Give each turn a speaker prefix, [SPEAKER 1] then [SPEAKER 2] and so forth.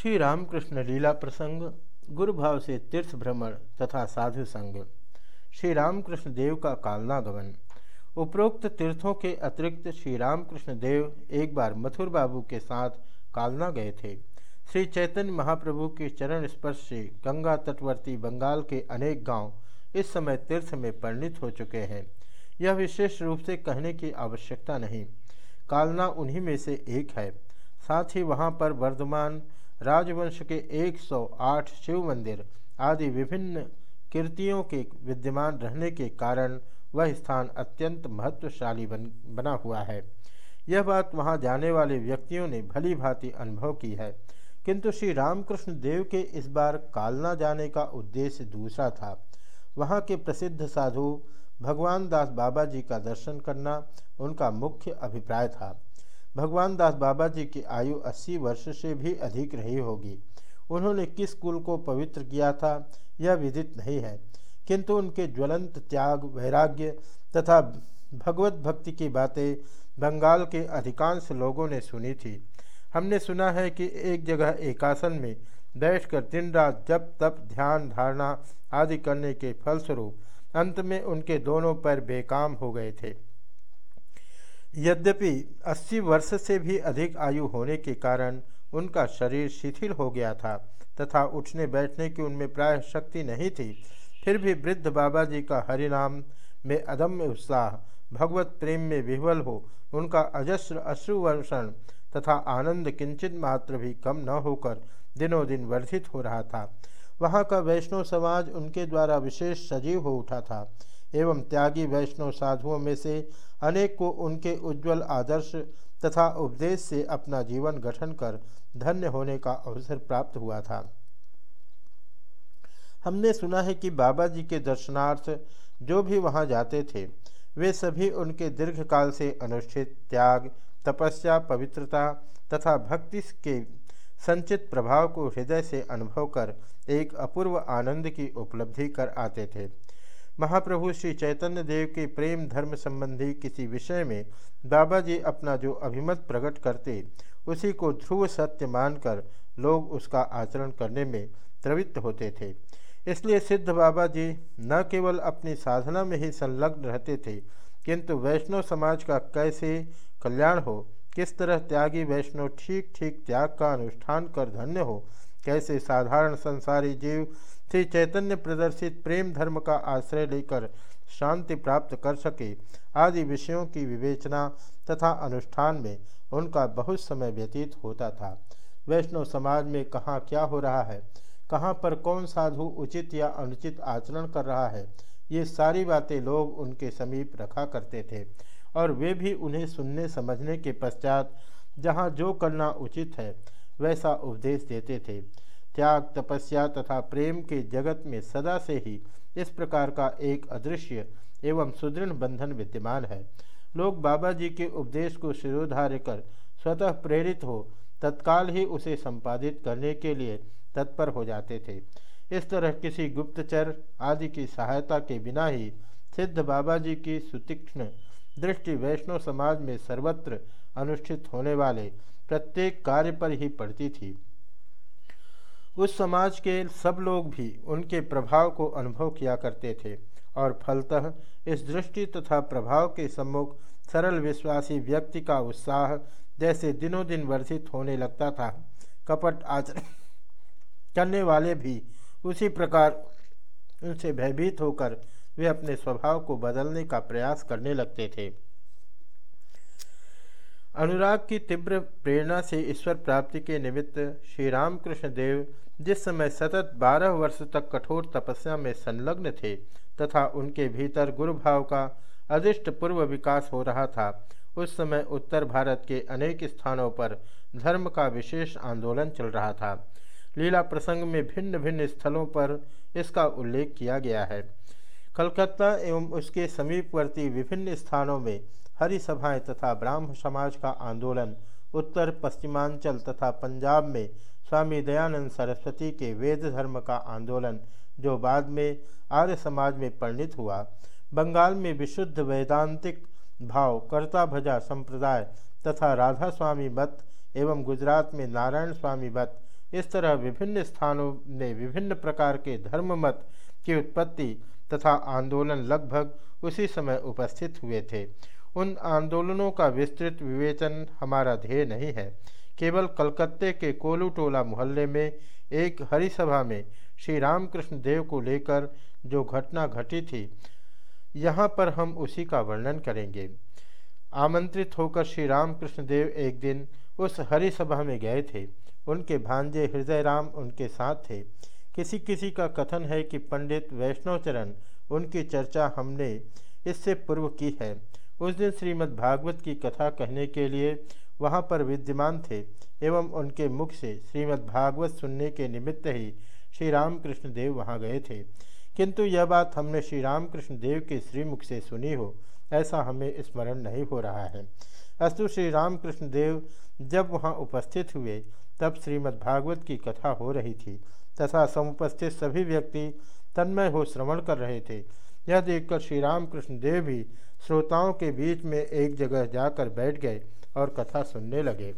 [SPEAKER 1] श्री रामकृष्ण लीला प्रसंग गुरु भाव से तीर्थ भ्रमण तथा साधु संग। श्री रामकृष्ण देव का कालनागमन उपरोक्त तीर्थों के अतिरिक्त श्री रामकृष्ण देव एक बार मथुर बाबू के साथ कालना गए थे। श्री चैतन्य महाप्रभु के चरण स्पर्श से गंगा तटवर्ती बंगाल के अनेक गाँव इस समय तीर्थ में परिणित हो चुके हैं। यह विशेष रूप से कहने की आवश्यकता नहीं। कालना उन्हीं में से एक है। साथ ही वहाँ पर वर्धमान राजवंश के 108 शिव मंदिर आदि विभिन्न कीर्तियों के विद्यमान रहने के कारण वह स्थान अत्यंत महत्वशाली बन, बना हुआ है। यह बात वहाँ जाने वाले व्यक्तियों ने भली भांति अनुभव की है। किंतु श्री रामकृष्ण देव के इस बार कालना जाने का उद्देश्य दूसरा था। वहाँ के प्रसिद्ध साधु भगवान दास बाबा जी का दर्शन करना उनका मुख्य अभिप्राय था। भगवान दास बाबा जी की आयु 80 वर्ष से भी अधिक रही होगी। उन्होंने किस कुल को पवित्र किया था, यह विदित नहीं है। किंतु उनके ज्वलंत त्याग, वैराग्य तथा भगवत भक्ति की बातें बंगाल के अधिकांश लोगों ने सुनी थी। हमने सुना है कि एक जगह एकासन में बैठकर दिन रात जब तप, ध्यान, धारणा आदि करने के फलस्वरूप अंत में उनके दोनों पैर बेकाम हो गए थे। यद्यपि 80 वर्ष से भी अधिक आयु होने के कारण उनका शरीर शिथिल हो गया था तथा उठने बैठने की उनमें प्राय शक्ति नहीं थी, फिर भी वृद्ध बाबा जी का हरिनाम में अदम्य उत्साह, भगवत प्रेम में विह्वल हो, उनका अजस्र अश्रुवर्षण तथा आनंद किंचित मात्र भी कम न होकर दिनों दिन वर्धित हो रहा था। वहाँ का वैष्णव समाज उनके द्वारा विशेष सजीव हो उठा था। एवं त्यागी वैष्णव साधुओं में से अनेक को उनके उज्जवल आदर्श तथा उपदेश से अपना जीवन गठन कर धन्य होने का अवसर प्राप्त हुआ था। हमने सुना है कि बाबा जी के दर्शनार्थ जो भी वहाँ जाते थे, वे सभी उनके दीर्घकाल से अनुष्ठित त्याग, तपस्या, पवित्रता तथा भक्ति के संचित प्रभाव को हृदय से अनुभव कर एक अपूर्व आनंद की उपलब्धि कर आते थे। महाप्रभु श्री चैतन्य देव के प्रेम धर्म संबंधी किसी विषय में बाबा जी अपना जो अभिमत प्रकट करते, उसी को ध्रुव सत्य मानकर लोग उसका आचरण करने में प्रवृत्त होते थे। इसलिए सिद्ध बाबा जी न केवल अपनी साधना में ही संलग्न रहते थे, किंतु वैष्णव समाज का कैसे कल्याण हो, किस तरह त्यागी वैष्णव ठीक ठीक त्याग का अनुष्ठान कर धन्य हो, कैसे साधारण संसारी जीव श्री चैतन्य प्रदर्शित प्रेम धर्म का आश्रय लेकर शांति प्राप्त कर सके आदि विषयों की विवेचना तथा अनुष्ठान में उनका बहुत समय व्यतीत होता था। वैष्णव समाज में कहाँ क्या हो रहा है? कहाँ पर कौन साधु उचित या अनुचित आचरण कर रहा है? ये सारी बातें लोग उनके समीप रखा करते थे और वे भी उन्हें सुनने समझने के पश्चात जहाँ जो करना उचित है, वैसा उपदेश देते थे। त्याग, तपस्या तथा प्रेम के जगत में सदा से ही इस प्रकार का एक अदृश्य एवं सुदृढ़ बंधन विद्यमान है। लोग बाबा जी के उपदेश को शिरोधार्य कर स्वतः प्रेरित हो तत्काल ही उसे संपादित करने के लिए तत्पर हो जाते थे। इस तरह किसी गुप्तचर आदि की सहायता के बिना ही सिद्ध बाबा जी की सुतीक्ष्ण दृष्टि वैष्णव समाज में सर्वत्र अनुष्ठित होने वाले प्रत्येक कार्य पर ही पड़ती थी। उस समाज के सब लोग भी उनके प्रभाव को अनुभव किया करते थे और फलतः इस दृष्टि तथा प्रभाव के सम्मुख सरल विश्वासी व्यक्ति का उत्साह जैसे दिनों दिन वर्धित होने लगता था। कपट आचरण करने वाले भी उसी प्रकार उनसे भयभीत होकर वे अपने स्वभाव को बदलने का प्रयास करने लगते थे। अनुराग की तीव्र प्रेरणा से ईश्वर प्राप्ति के निमित्त श्री रामकृष्ण देव जिस समय सतत बारह वर्ष तक कठोर तपस्या में संलग्न थे, तथा उनके भीतर गुरु भाव का अधिष्ट पूर्व विकास हो रहा था, उस समय उत्तर भारत के अनेक स्थानों पर धर्म का विशेष आंदोलन चल रहा था। लीला प्रसंग में भिन्न भिन्न स्थलों पर इसका उल्लेख किया गया है। कलकत्ता एवं उसके समीपवर्ती विभिन्न स्थानों में हरि सभाएँ तथा ब्राह्म समाज का आंदोलन उत्तर पश्चिमांचल तथा पंजाब में स्वामी दयानंद सरस्वती के वेद धर्म का आंदोलन, जो बाद में आर्य समाज में परिणित हुआ। बंगाल में विशुद्ध वैदांतिक भाव, कर्ता भजा संप्रदाय तथा राधा स्वामी मत एवं गुजरात में नारायण स्वामी मत इस तरह विभिन्न स्थानों में विभिन्न प्रकार के धर्म मत की उत्पत्ति तथा आंदोलन लगभग उसी समय उपस्थित हुए थे। उन आंदोलनों का विस्तृत विवेचन हमारा ध्येय नहीं है। केवल कलकत्ते के कोलूटोला मोहल्ले में, एक हरिसभा में, श्री रामकृष्ण देव को लेकर जो घटना घटी थी, यहाँ पर हम उसी का वर्णन करेंगे। आमंत्रित होकर श्री रामकृष्ण देव एक दिन उस हरिसभा में गए थे। उनके भांजे हृदय राम उनके साथ थे। किसी किसी का कथन है कि पंडित वैष्णवचरण, उनकी चर्चा हमने इससे पूर्व की है। उस दिन श्रीमद् भागवत की कथा कहने के लिए वहाँ पर विद्यमान थे एवं उनके मुख से श्रीमद् भागवत सुनने के निमित्त ही श्री रामकृष्ण देव वहाँ गए थे। किंतु यह बात हमने श्री रामकृष्ण देव के श्रीमुख से सुनी हो, ऐसा हमें स्मरण नहीं हो रहा है। अस्तु श्री रामकृष्ण देव जब वहाँ उपस्थित हुए, तब श्रीमद् भागवत की कथा हो रही थी, तथा समुपस्थित सभी व्यक्ति तन्मय हो श्रवण कर रहे थे। यह देखकर श्री रामकृष्ण देव भी श्रोताओं के बीच में एक जगह जाकर बैठ गए और कथा सुनने लगे।